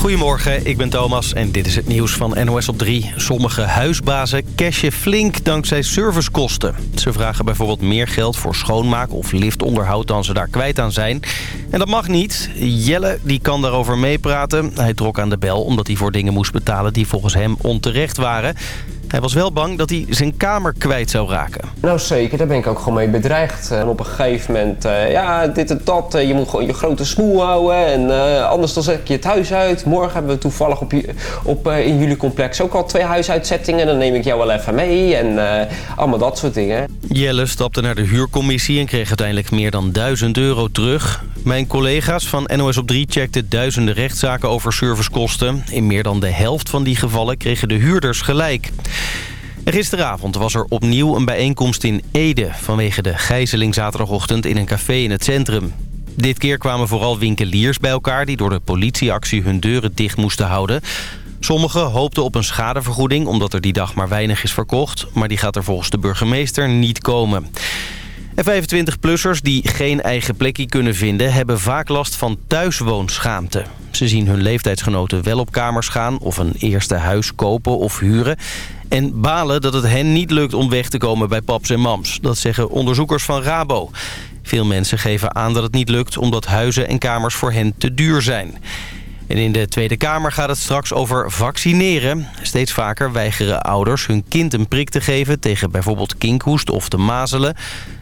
Goedemorgen, ik ben Thomas en dit is het nieuws van NOS op 3. Sommige huisbazen cashen flink dankzij servicekosten. Ze vragen bijvoorbeeld meer geld voor schoonmaak of liftonderhoud dan ze daar kwijt aan zijn. En dat mag niet. Jelle die kan daarover meepraten. Hij trok aan de bel omdat hij voor dingen moest betalen die volgens hem onterecht waren. Hij was wel bang dat hij zijn kamer kwijt zou raken. Nou zeker, daar ben ik ook gewoon mee bedreigd. En op een gegeven moment, uh, ja, dit en dat, uh, je moet gewoon je grote smoel houden. En uh, anders dan zet ik je het huis uit. Morgen hebben we toevallig op, op, in jullie complex ook al twee huisuitzettingen. Dan neem ik jou wel even mee en allemaal dat soort dingen. Jelle stapte naar de huurcommissie en kreeg uiteindelijk meer dan 1000 euro terug. Mijn collega's van NOS op 3 checkten duizenden rechtszaken over servicekosten. In meer dan de helft van die gevallen kregen de huurders gelijk. Gisteravond was er opnieuw een bijeenkomst in Ede... vanwege de gijzeling zaterdagochtend in een café in het centrum. Dit keer kwamen vooral winkeliers bij elkaar... die door de politieactie hun deuren dicht moesten houden. Sommigen hoopten op een schadevergoeding... omdat er die dag maar weinig is verkocht. Maar die gaat er volgens de burgemeester niet komen. En 25-plussers die geen eigen plekje kunnen vinden... hebben vaak last van thuiswoonschaamte. Ze zien hun leeftijdsgenoten wel op kamers gaan... of een eerste huis kopen of huren... en balen dat het hen niet lukt om weg te komen bij paps en mams. Dat zeggen onderzoekers van Rabo. Veel mensen geven aan dat het niet lukt... omdat huizen en kamers voor hen te duur zijn. En in de Tweede Kamer gaat het straks over vaccineren. Steeds vaker weigeren ouders hun kind een prik te geven... tegen bijvoorbeeld kinkhoest of de mazelen.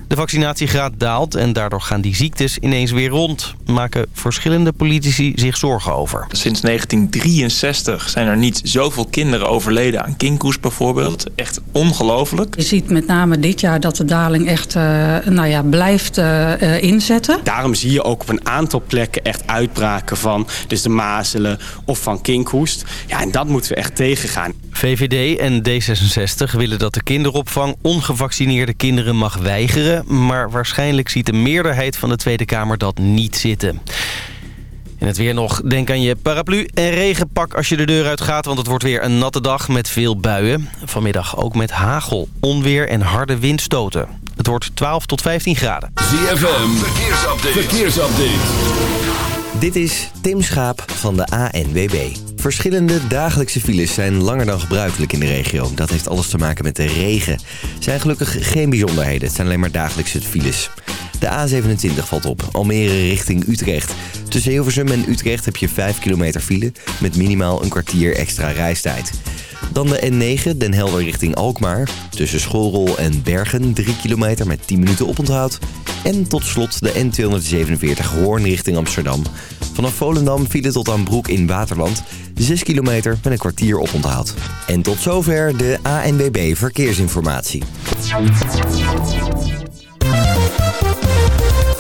De vaccinatiegraad daalt en daardoor gaan die ziektes ineens weer rond. Maken verschillende politici zich zorgen over. Sinds 1963 zijn er niet zoveel kinderen overleden aan kinkhoest bijvoorbeeld. Echt ongelooflijk. Je ziet met name dit jaar dat de daling echt uh, nou ja, blijft uh, inzetten. Daarom zie je ook op een aantal plekken echt uitbraken van dus de mazelen of van kinkhoest. Ja, en dat moeten we echt tegengaan. VVD en D66 willen dat de kinderopvang ongevaccineerde kinderen mag weigeren maar waarschijnlijk ziet de meerderheid van de Tweede Kamer dat niet zitten. En het weer nog. Denk aan je paraplu en regenpak als je de deur uit gaat... want het wordt weer een natte dag met veel buien. Vanmiddag ook met hagel, onweer en harde windstoten. Het wordt 12 tot 15 graden. ZFM, verkeersupdate. verkeersupdate. Dit is Tim Schaap van de ANWB. Verschillende dagelijkse files zijn langer dan gebruikelijk in de regio. Dat heeft alles te maken met de regen. Er zijn gelukkig geen bijzonderheden. Het zijn alleen maar dagelijkse files. De A27 valt op, Almere richting Utrecht. Tussen Hilversum en Utrecht heb je 5 kilometer file... met minimaal een kwartier extra reistijd. Dan de N9, Den Helder richting Alkmaar. Tussen Schoolrol en Bergen 3 kilometer met 10 minuten oponthoud. En tot slot de N247 Hoorn richting Amsterdam. Vanaf Volendam file tot aan Broek in Waterland. 6 kilometer met een kwartier oponthoud. En tot zover de ANWB Verkeersinformatie.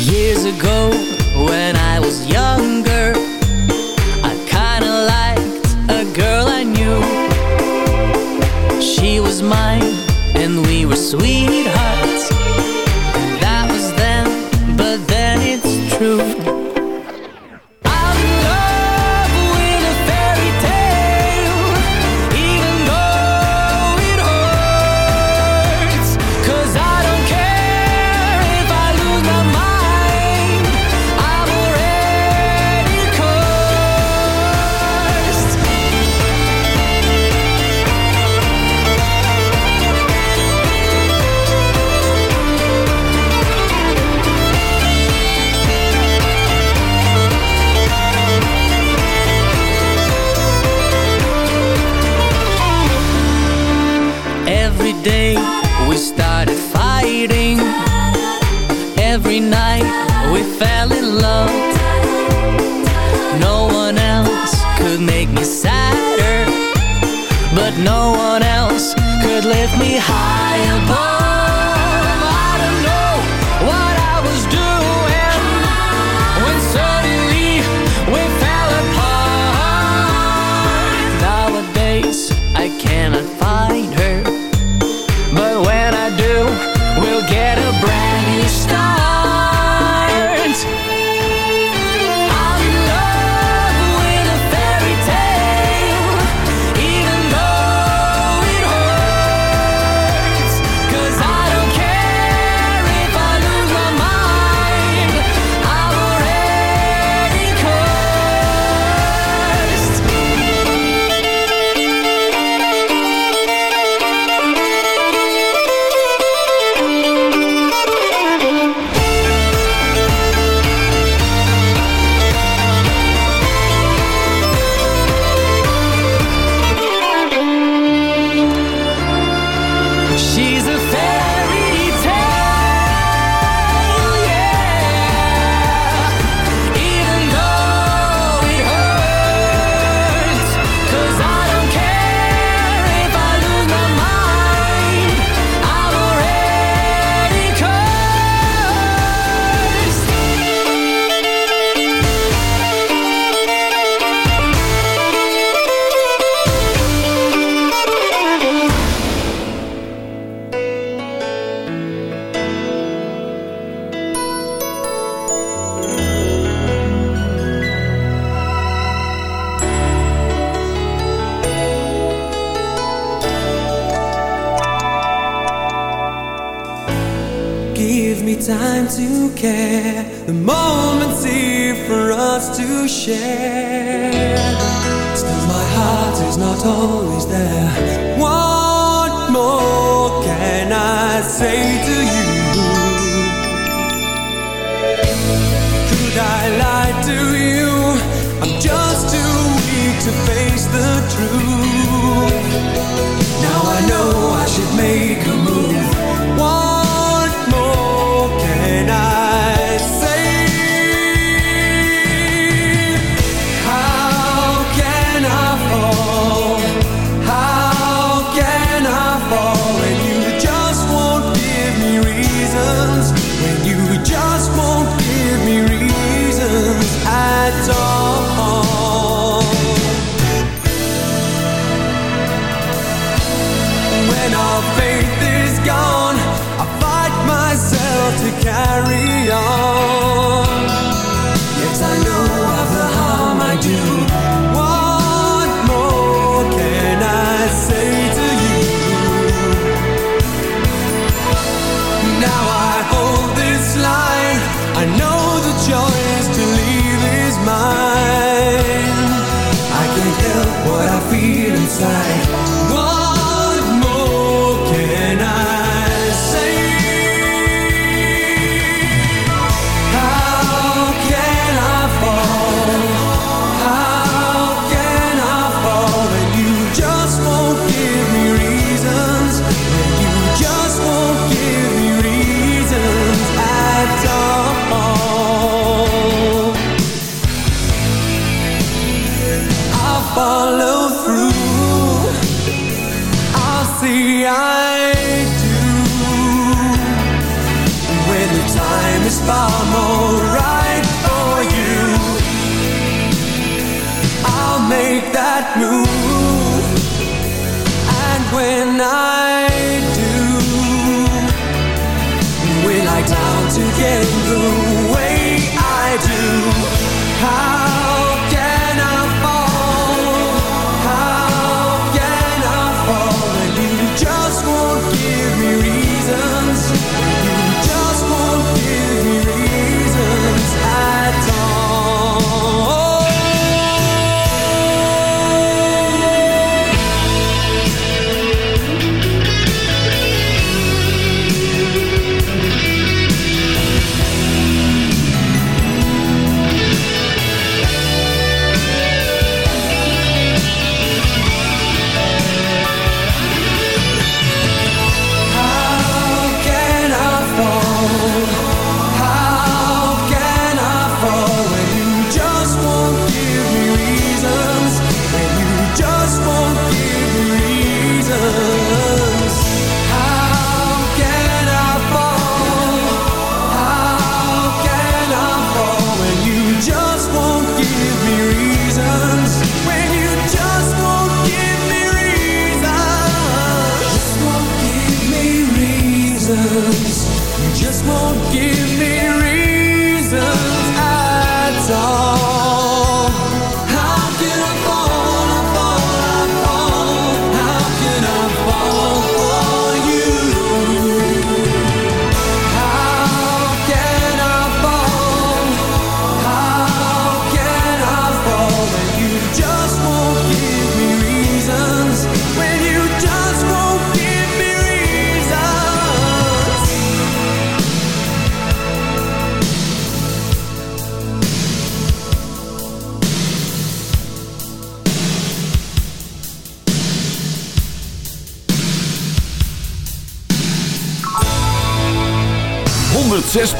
Years ago, when I was younger, I kinda liked a girl I knew. She was mine, and we were sweethearts. That was then, but then it's true.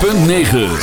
.9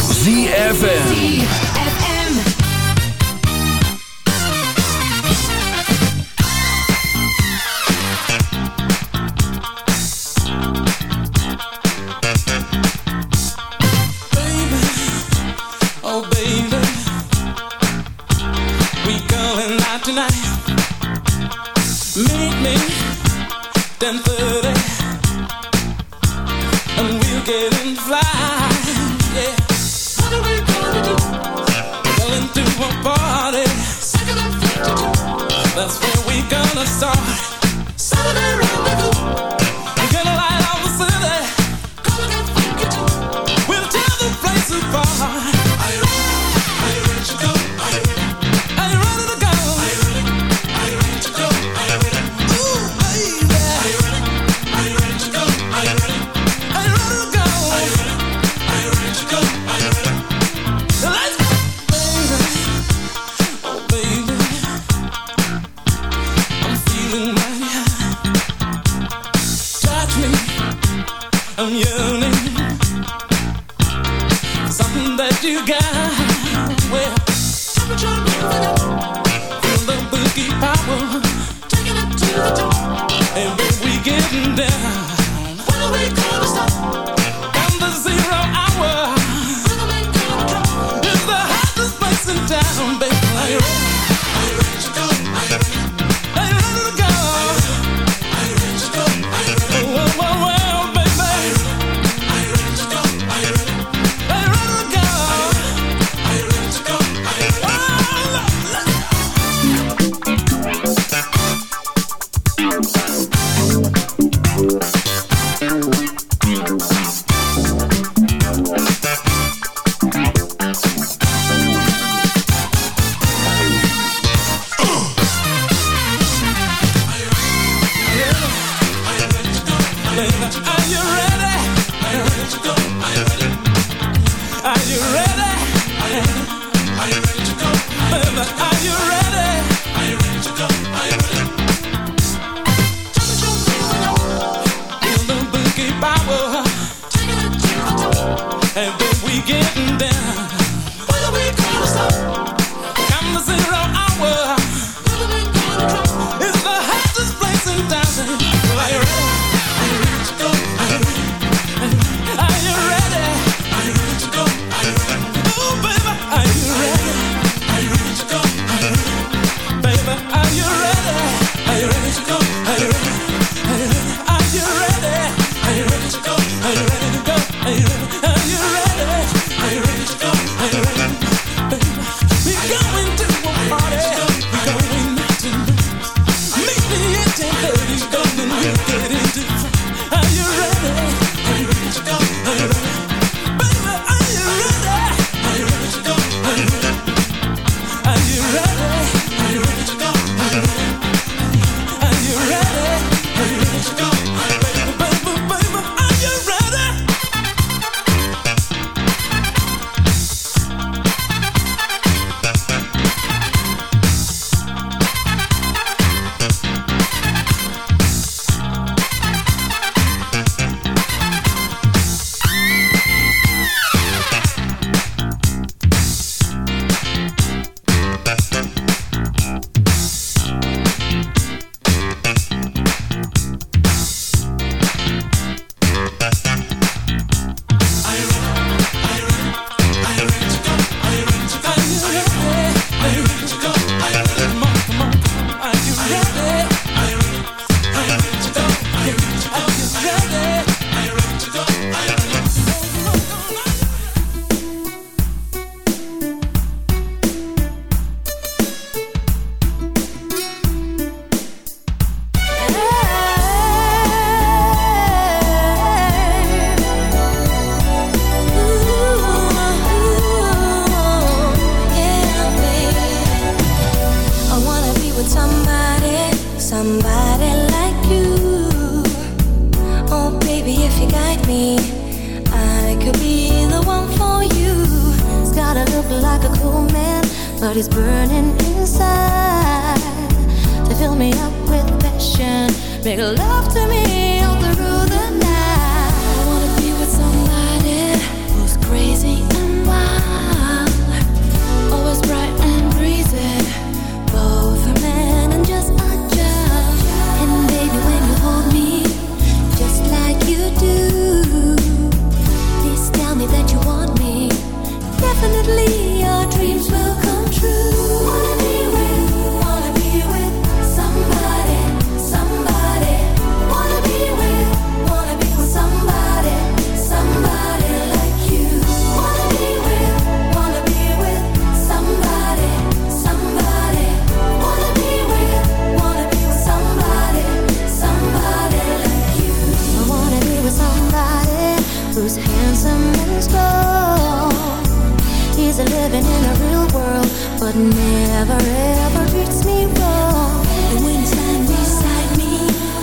Are you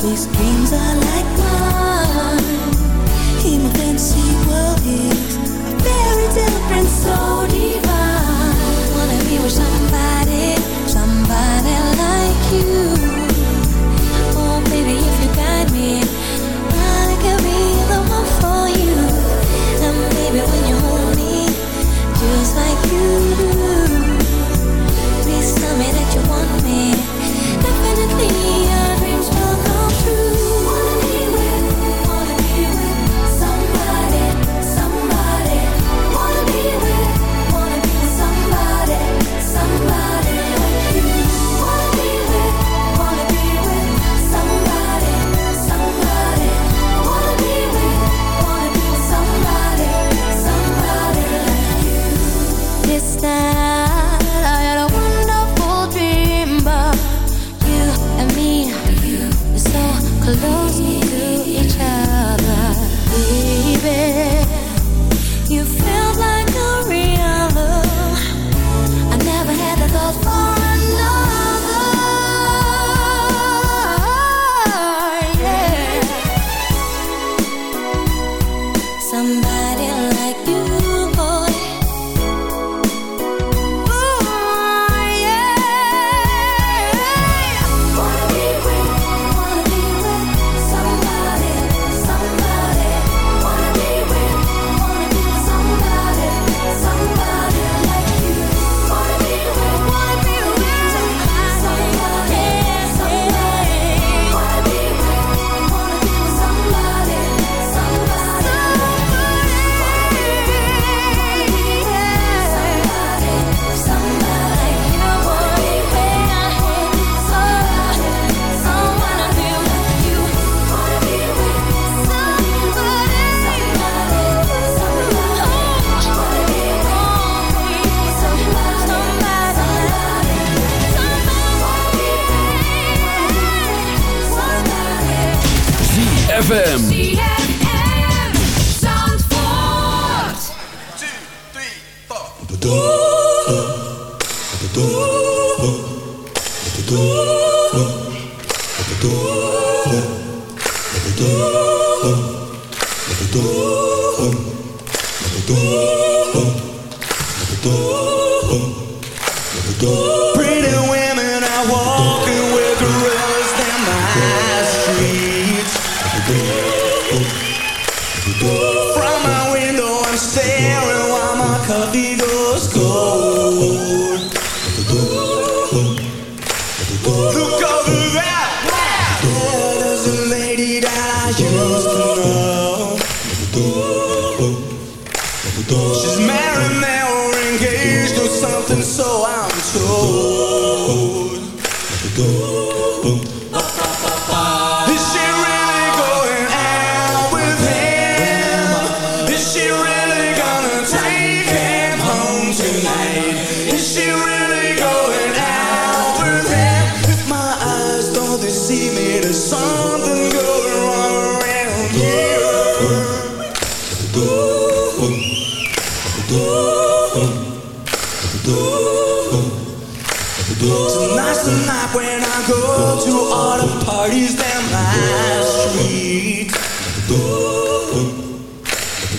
These dreams are like mine. In a fantasy world here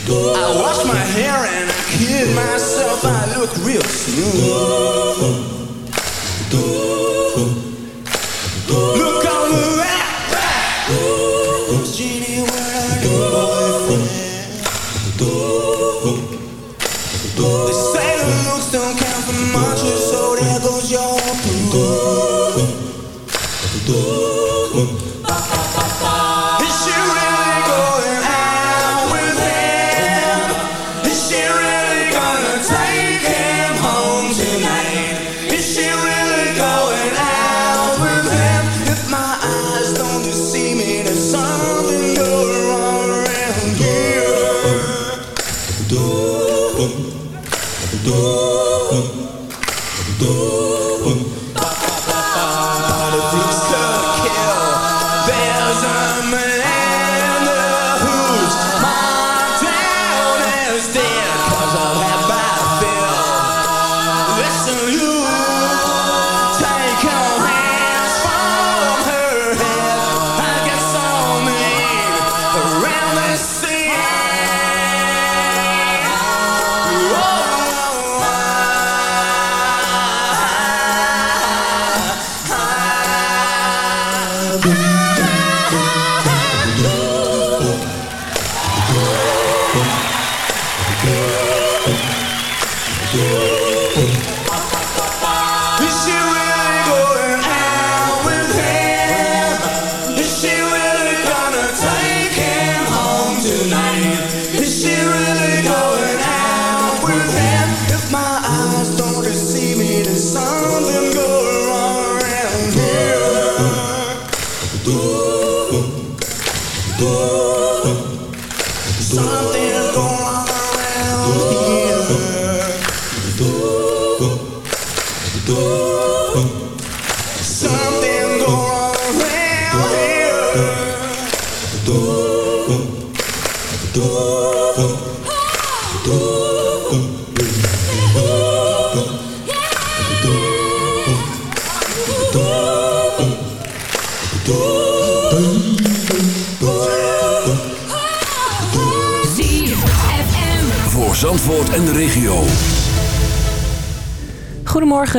I wash my hair and I kid myself, I look real smooth.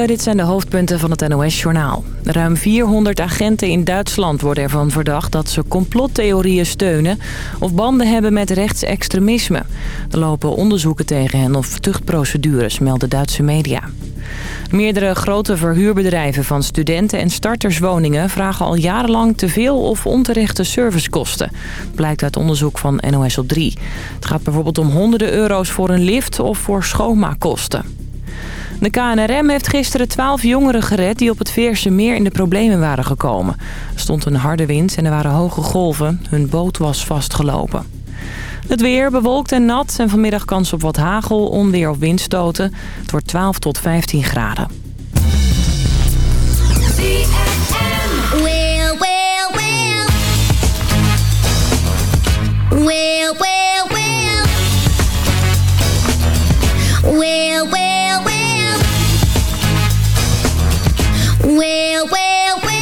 Dit zijn de hoofdpunten van het NOS-journaal. Ruim 400 agenten in Duitsland worden ervan verdacht dat ze complottheorieën steunen... of banden hebben met rechtsextremisme. Er lopen onderzoeken tegen hen of tuchtprocedures, melden Duitse media. Meerdere grote verhuurbedrijven van studenten- en starterswoningen... vragen al jarenlang te veel of onterechte servicekosten. Blijkt uit onderzoek van NOS op 3. Het gaat bijvoorbeeld om honderden euro's voor een lift of voor schoonmaakkosten. De KNRM heeft gisteren twaalf jongeren gered die op het Veerse meer in de problemen waren gekomen. Er stond een harde wind en er waren hoge golven. Hun boot was vastgelopen. Het weer bewolkt en nat en vanmiddag kans op wat hagel, onweer of windstoten. Het wordt 12 tot 15 graden. Well, Well, well, well.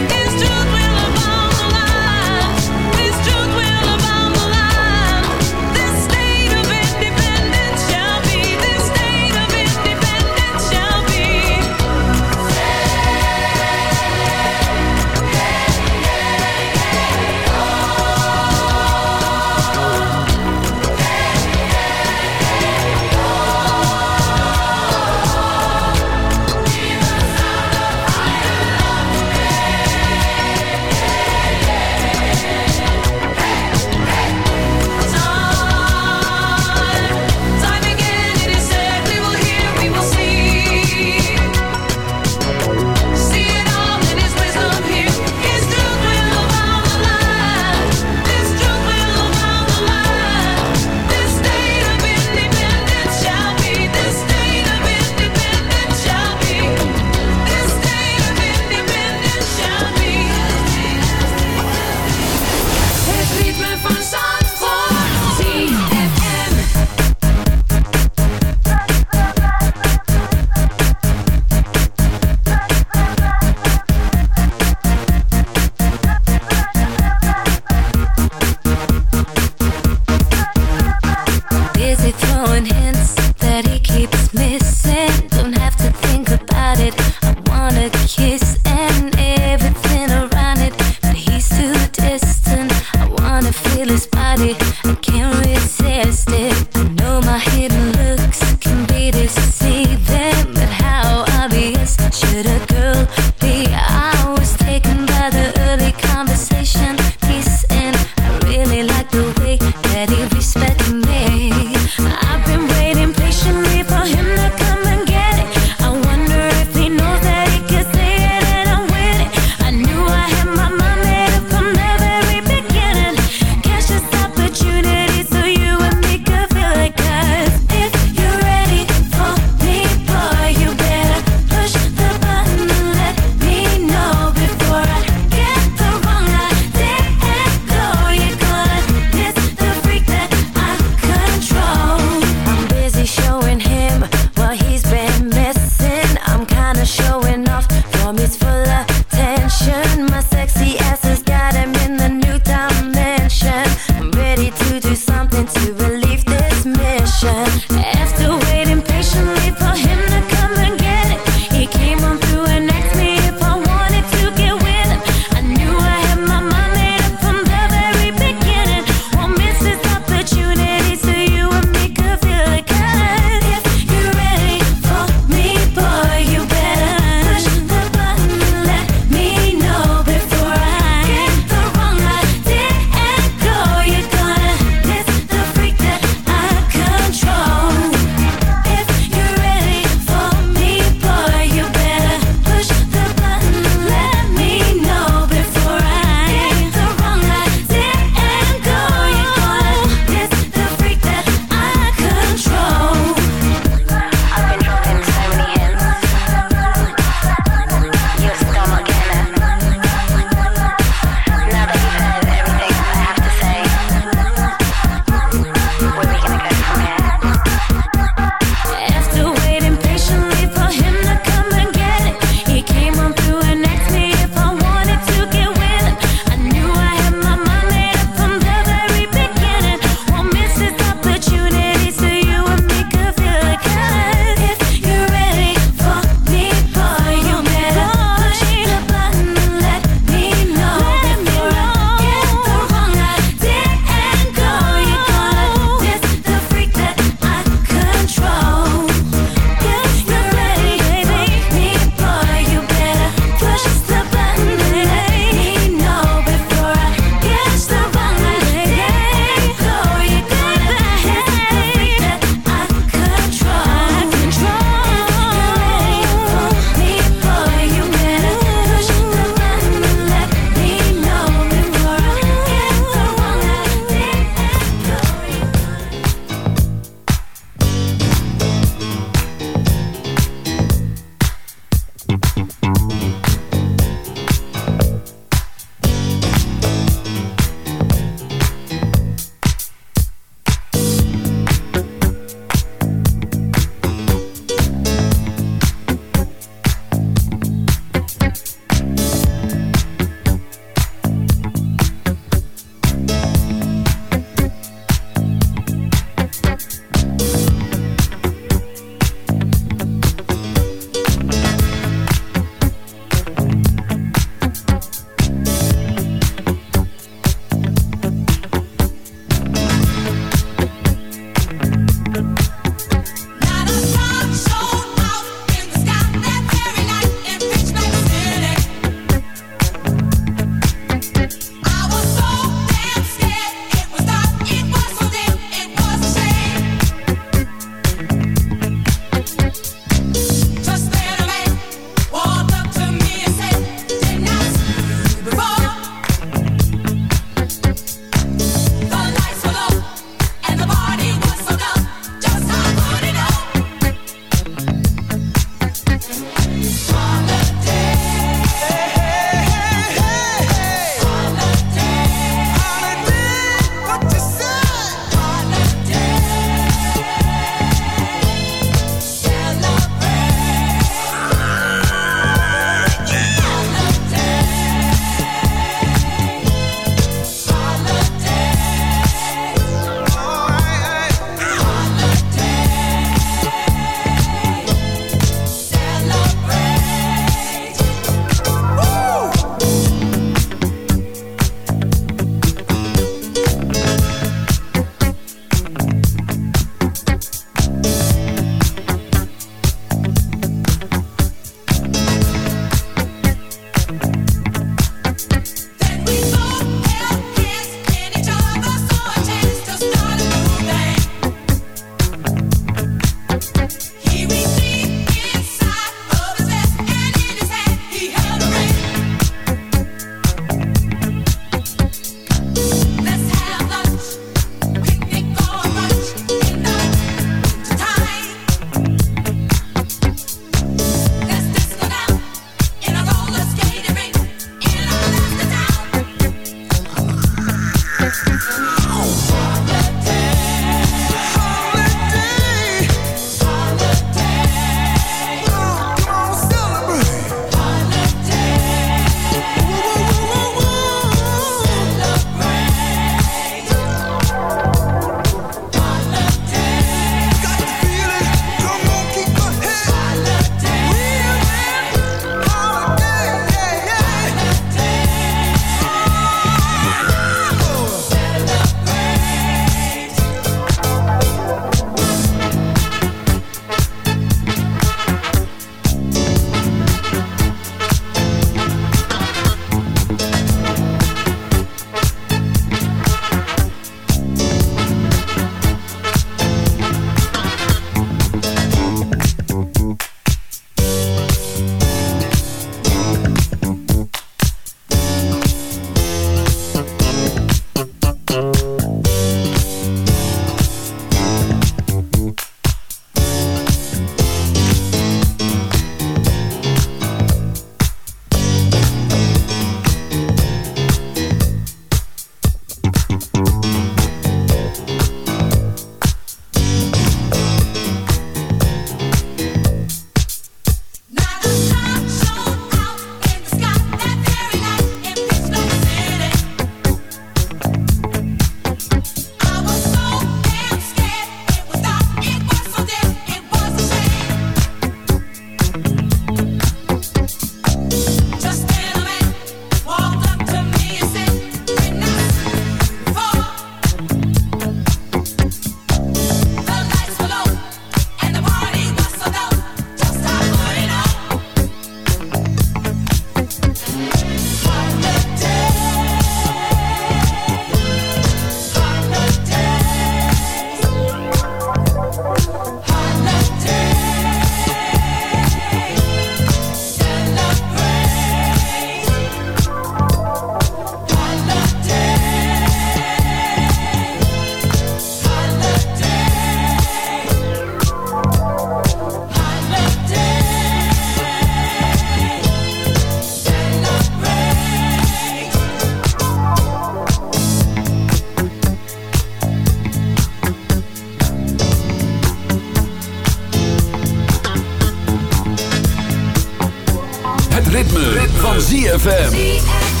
Van ZFM.